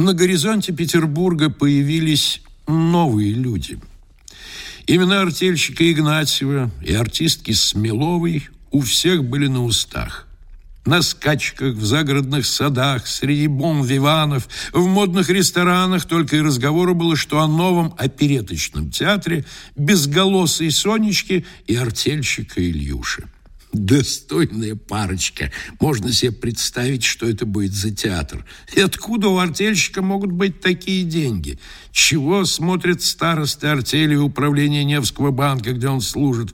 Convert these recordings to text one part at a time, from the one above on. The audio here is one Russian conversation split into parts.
На горизонте Петербурга появились новые люди. Имена артельщика Игнатьева и артистки Смеловой у всех были на устах. На скачках, в загородных садах, среди бомвиванов, в модных ресторанах только и разговора было, что о новом опереточном театре безголосой Сонечки и артельщика Ильюши. Достойная парочка. Можно себе представить, что это будет за театр. И откуда у артельщика могут быть такие деньги? Чего смотрят старосты артели управления Невского банка, где он служит?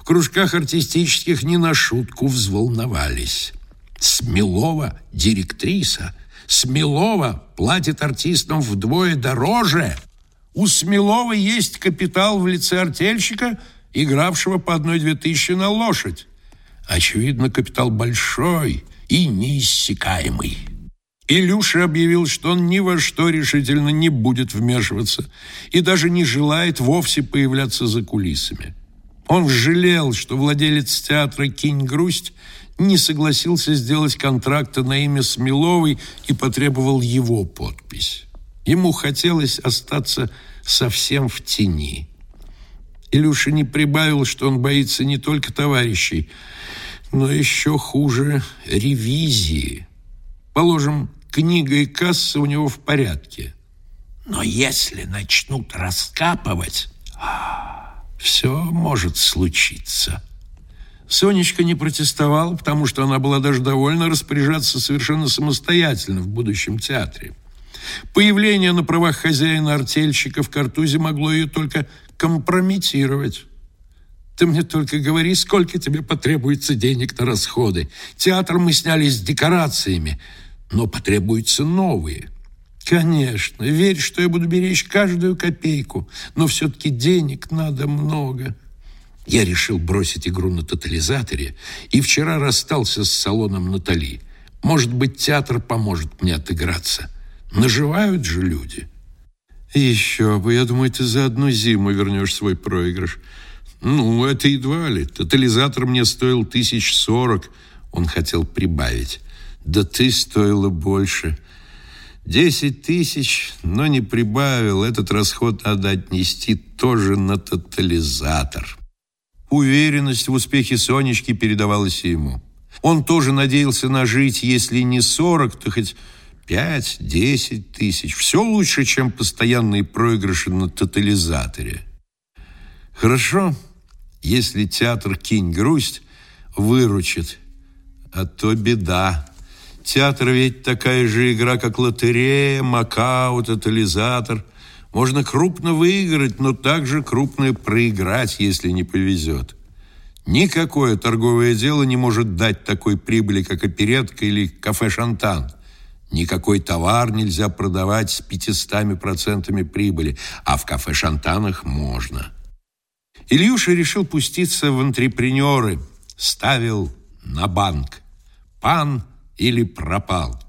В кружках артистических не на шутку взволновались. Смелова директриса. Смелова платит артистам вдвое дороже. У Смелова есть капитал в лице артельщика, игравшего по одной-две тысячи на лошадь. Очевидно, капитал большой и неиссякаемый. Илюша объявил, что он ни во что решительно не будет вмешиваться и даже не желает вовсе появляться за кулисами. Он жалел, что владелец театра «Кинь грусть» не согласился сделать контракта на имя Смеловой и потребовал его подпись. Ему хотелось остаться совсем в тени. Илюша не прибавил, что он боится не только товарищей, но еще хуже ревизии. Положим, книга и касса у него в порядке. Но если начнут раскапывать, все может случиться. Сонечка не протестовала, потому что она была даже довольна распоряжаться совершенно самостоятельно в будущем театре. Появление на правах хозяина-артельщика в картузе могло ее только компрометировать. Ты мне только говори, сколько тебе потребуется денег на расходы. Театр мы сняли с декорациями, но потребуются новые. Конечно, верь, что я буду беречь каждую копейку, но все-таки денег надо много. Я решил бросить игру на тотализаторе и вчера расстался с салоном Натали. Может быть, театр поможет мне отыграться. Наживают же люди. Еще бы, я думаю, ты за одну зиму вернешь свой проигрыш. Ну, это едва ли. Тотализатор мне стоил тысяч сорок. Он хотел прибавить. Да ты стоила больше. Десять тысяч, но не прибавил. Этот расход надо отнести тоже на тотализатор. Уверенность в успехе Сонечки передавалась ему. Он тоже надеялся нажить, если не сорок, то хоть пять-десять тысяч. Все лучше, чем постоянные проигрыши на тотализаторе. Хорошо, если театр «Кинь грусть» выручит, а то беда. Театр ведь такая же игра, как лотерея, макао, тотализатор. Можно крупно выиграть, но также крупно проиграть, если не повезет. Никакое торговое дело не может дать такой прибыли, как оперетка или кафе «Шантан». Никакой товар нельзя продавать с 500% прибыли, а в кафе «Шантанах» можно. Ильюша решил пуститься в антрепренеры, ставил на банк. Пан или пропал.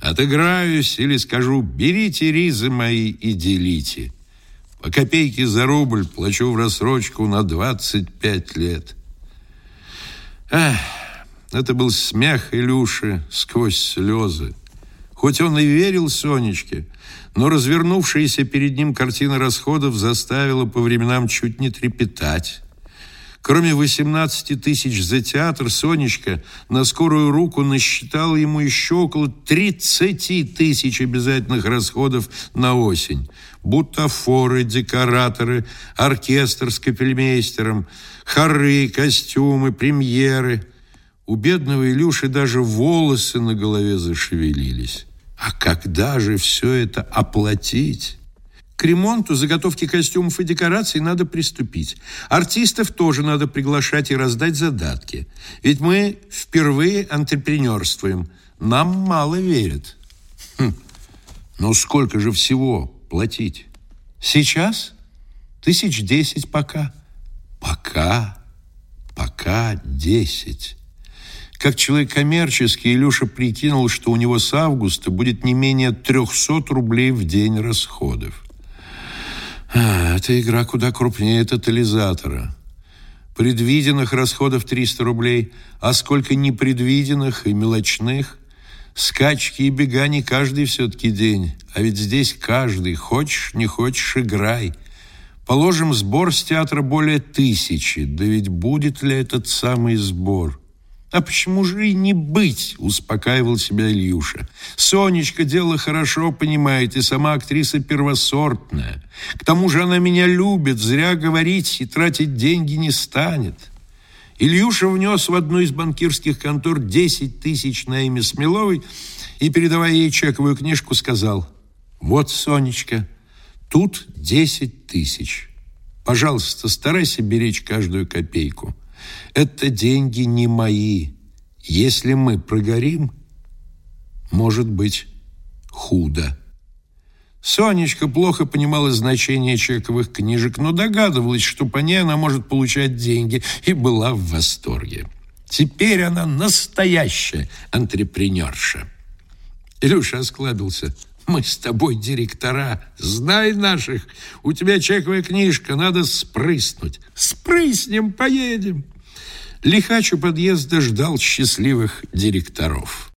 Отыграюсь или скажу, берите ризы мои и делите. По копейке за рубль плачу в рассрочку на 25 лет. Ах, это был смех Илюши сквозь слезы. Хоть он и верил Сонечке, но развернувшаяся перед ним картина расходов заставила по временам чуть не трепетать. Кроме 18 тысяч за театр, Сонечка на скорую руку насчитала ему еще около 30 тысяч обязательных расходов на осень. Бутафоры, декораторы, оркестр с капельмейстером, хоры, костюмы, премьеры. У бедного Илюши даже волосы на голове зашевелились. А когда же все это оплатить? К ремонту, заготовке костюмов и декораций надо приступить. Артистов тоже надо приглашать и раздать задатки. Ведь мы впервые антрепренерствуем. Нам мало верят. Хм. Но сколько же всего платить? Сейчас? Тысяч десять пока. Пока. Пока десять. Как человек коммерческий, Илюша прикинул, что у него с августа будет не менее 300 рублей в день расходов. А, эта игра куда крупнее тотализатора. Предвиденных расходов 300 рублей, а сколько непредвиденных и мелочных. Скачки и бега не каждый все-таки день, а ведь здесь каждый, хочешь, не хочешь, играй. Положим, сбор с театра более тысячи, да ведь будет ли этот самый сбор? А почему же и не быть, успокаивал себя Ильюша. Сонечка дело хорошо понимает, и сама актриса первосортная. К тому же она меня любит, зря говорить и тратить деньги не станет. Ильюша внес в одну из банкирских контор 10 тысяч на имя Смеловой и, передавая ей чековую книжку, сказал, «Вот, Сонечка, тут 10 тысяч. Пожалуйста, старайся беречь каждую копейку. Это деньги не мои. Если мы прогорим, может быть худо». Сонечка плохо понимала значение чековых книжек, но догадывалась, что по ней она может получать деньги, и была в восторге. Теперь она настоящая антрепренерша. Илюша осклабился. «Мы с тобой директора, знай наших. У тебя чековая книжка, надо спрыснуть. Спрыснем, поедем». Лихач у подъезда ждал счастливых директоров.